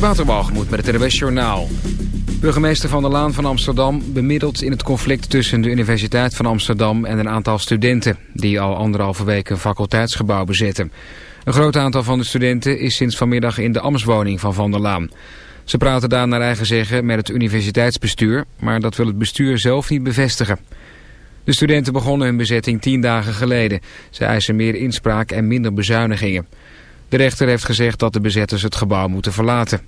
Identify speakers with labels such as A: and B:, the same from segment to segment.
A: Waterwalgemoed met het RWS Journaal. Burgemeester Van der Laan van Amsterdam bemiddelt in het conflict tussen de Universiteit van Amsterdam en een aantal studenten... die al anderhalve week een faculteitsgebouw bezetten. Een groot aantal van de studenten is sinds vanmiddag in de ambtswoning van Van der Laan. Ze praten daar naar eigen zeggen met het universiteitsbestuur, maar dat wil het bestuur zelf niet bevestigen. De studenten begonnen hun bezetting tien dagen geleden. Ze eisen meer inspraak en minder bezuinigingen. De rechter heeft gezegd dat de bezetters het gebouw moeten verlaten.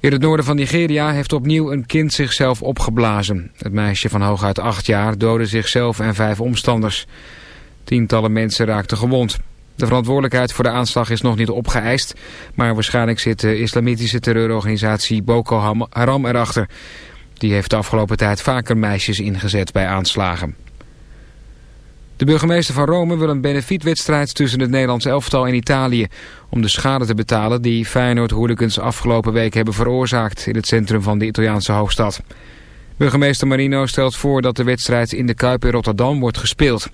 A: In het noorden van Nigeria heeft opnieuw een kind zichzelf opgeblazen. Het meisje van hooguit acht jaar doodde zichzelf en vijf omstanders. Tientallen mensen raakten gewond. De verantwoordelijkheid voor de aanslag is nog niet opgeëist... maar waarschijnlijk zit de islamitische terreurorganisatie Boko Haram erachter. Die heeft de afgelopen tijd vaker meisjes ingezet bij aanslagen. De burgemeester van Rome wil een benefietwedstrijd tussen het Nederlands elftal en Italië... om de schade te betalen die Feyenoord-hooligans afgelopen week hebben veroorzaakt... in het centrum van de Italiaanse hoofdstad. Burgemeester Marino stelt voor dat de wedstrijd in de Kuip in Rotterdam wordt gespeeld.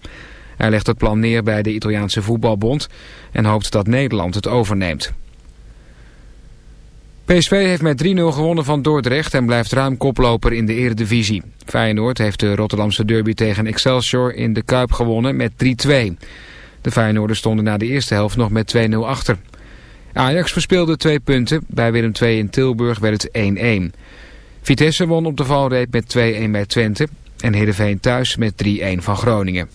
A: Hij legt het plan neer bij de Italiaanse voetbalbond... en hoopt dat Nederland het overneemt. PSV heeft met 3-0 gewonnen van Dordrecht en blijft ruim koploper in de eredivisie. Feyenoord heeft de Rotterdamse derby tegen Excelsior in de Kuip gewonnen met 3-2. De Feyenoorders stonden na de eerste helft nog met 2-0 achter. Ajax verspeelde twee punten. Bij Willem II in Tilburg werd het 1-1. Vitesse won op de valreep met 2-1 bij Twente. En Heerenveen thuis met 3-1 van Groningen.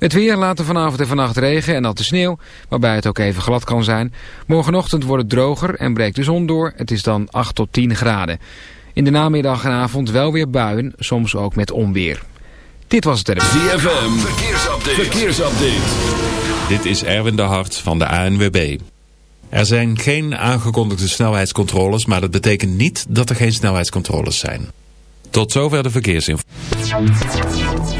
A: Het weer later vanavond en vannacht regen en natte sneeuw, waarbij het ook even glad kan zijn. Morgenochtend wordt het droger en breekt de zon door. Het is dan 8 tot 10 graden. In de namiddag en avond wel weer buien, soms ook met onweer. Dit was het er.
B: ZFM, verkeersupdate. verkeersupdate.
C: Dit is Erwin de Hart van de ANWB. Er zijn geen aangekondigde snelheidscontroles, maar dat betekent niet dat er geen snelheidscontroles zijn. Tot zover de verkeersinformatie.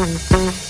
D: Mm-hmm.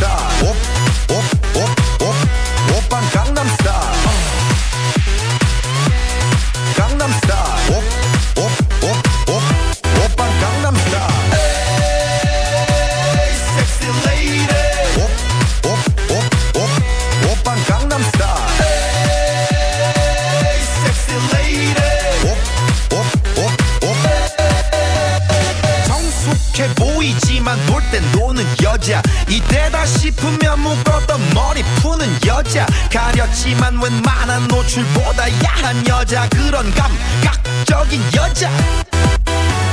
E: 하지만 웬만한 노출보다 야한 여자 그런 감각적인 여자.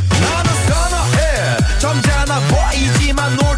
E: 나는 선호해. 점잖아 보이지만 노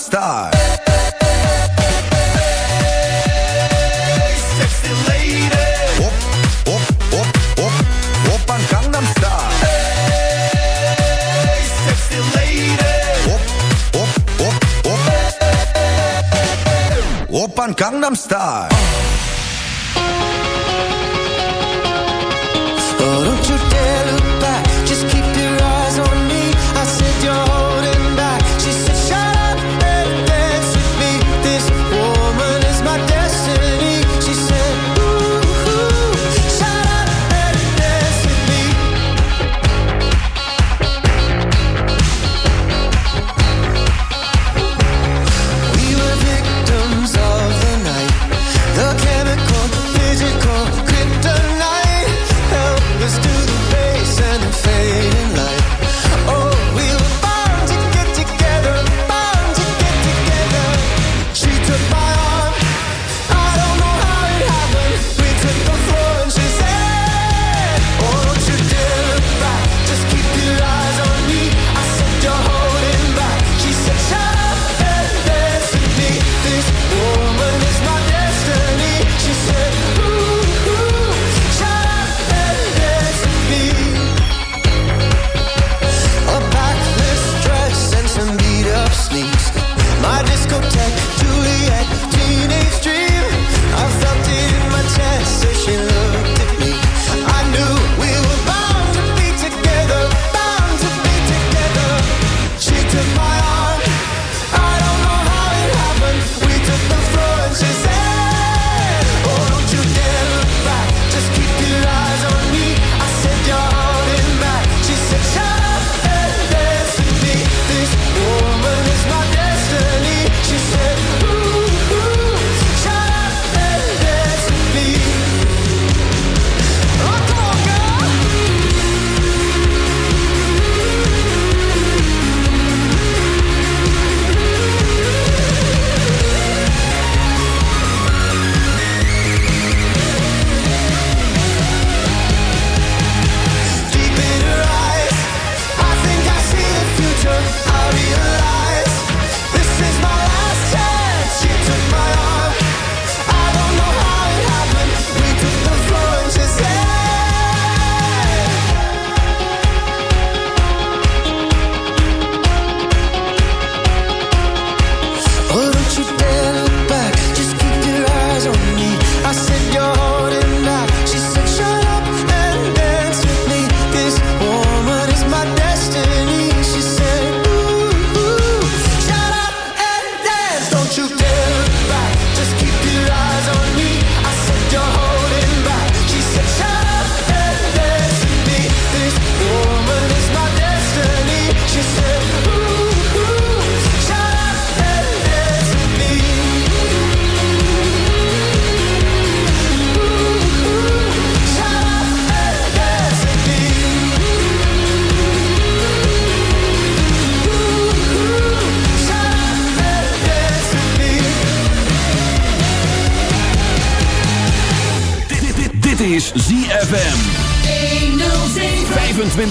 B: star. Gangnam Style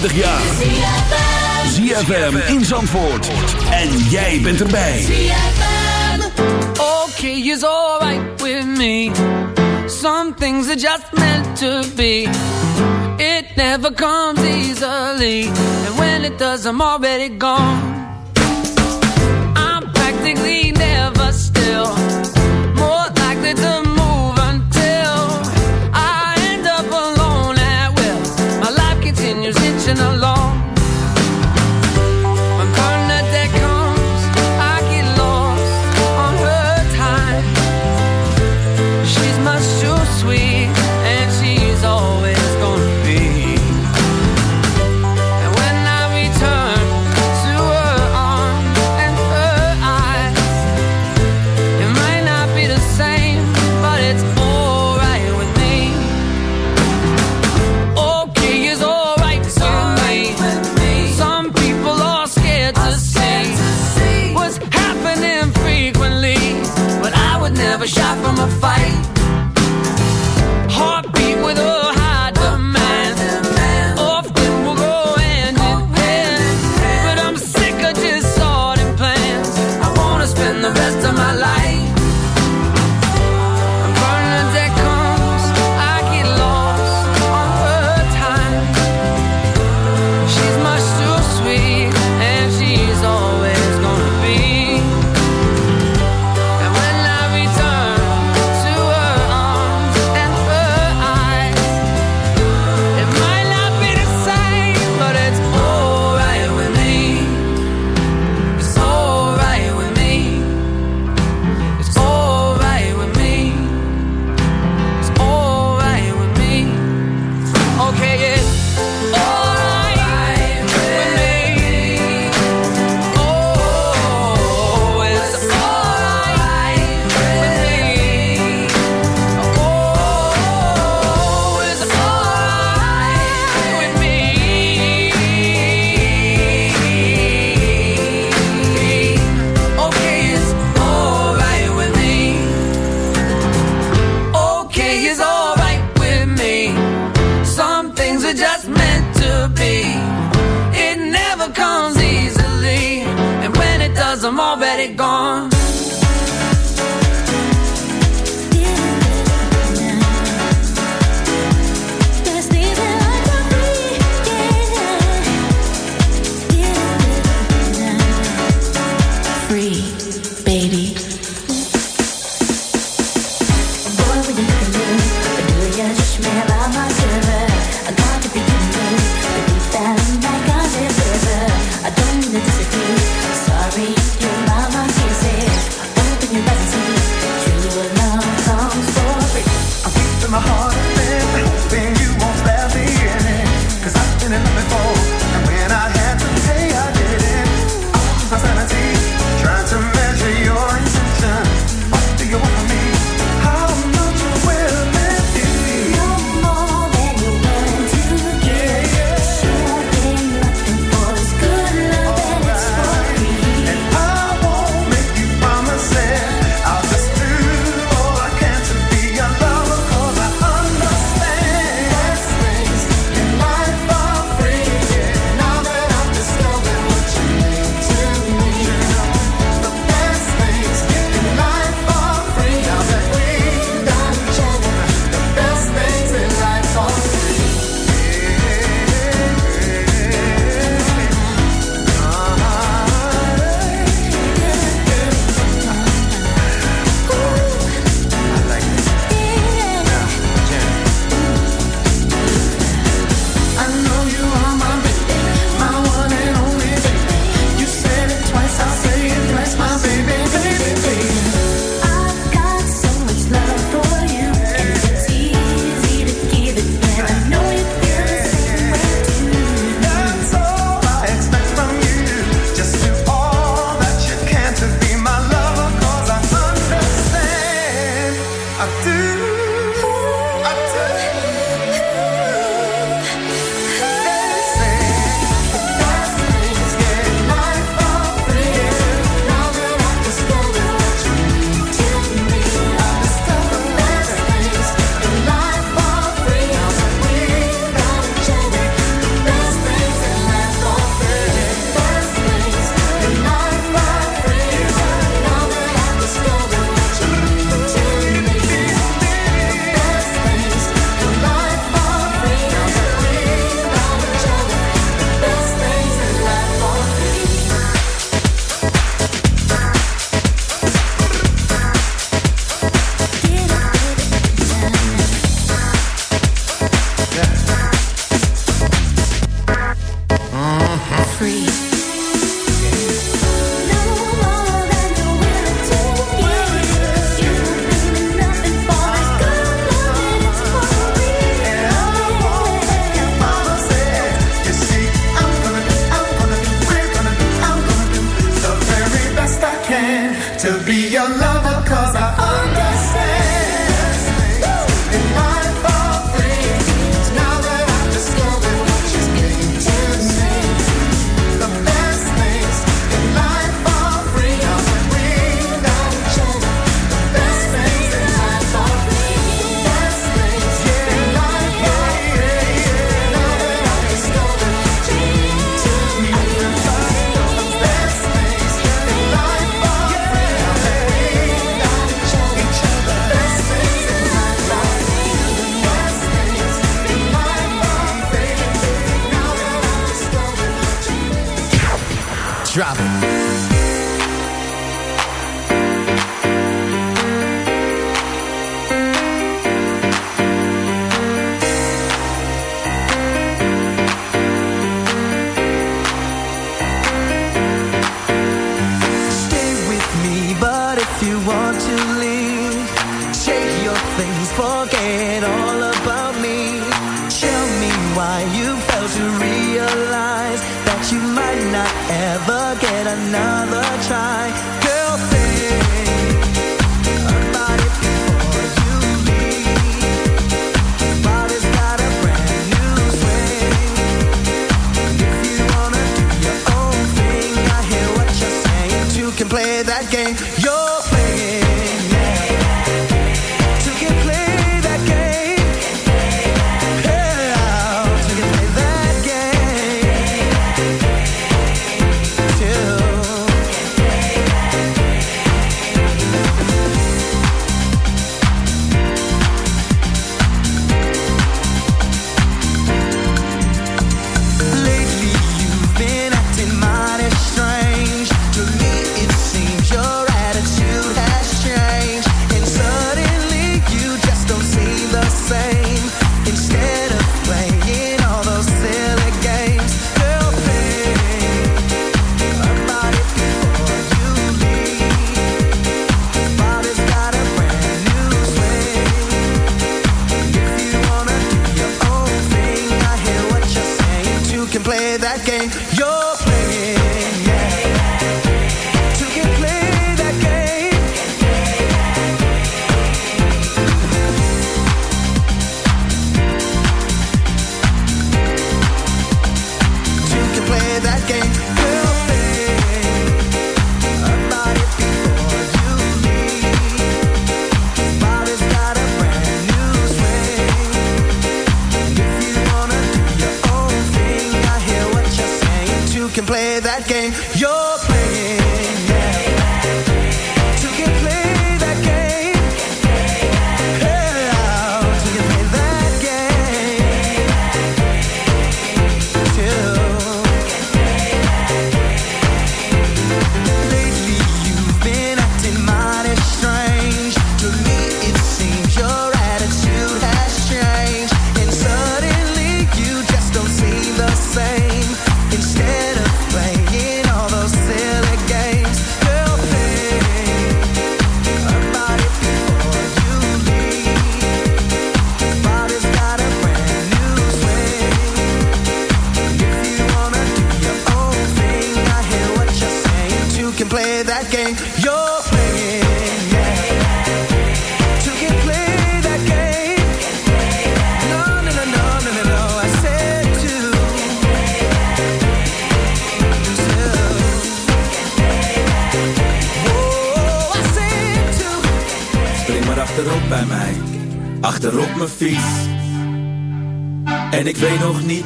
B: 25 jaar. ZFM in Zandvoort. En jij bent erbij. ZFM.
F: Okay, is alright with me. Some things are just meant to be. It never comes easily. And when it does, I'm already gone. I'm practically never still. More
G: like
H: the
I: professional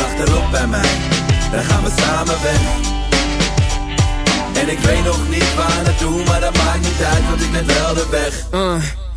I: achterop bij mij, dan gaan we samen weg. En ik weet nog niet waar naartoe, maar dat maakt niet uit, want ik weet wel de weg.
J: Uh.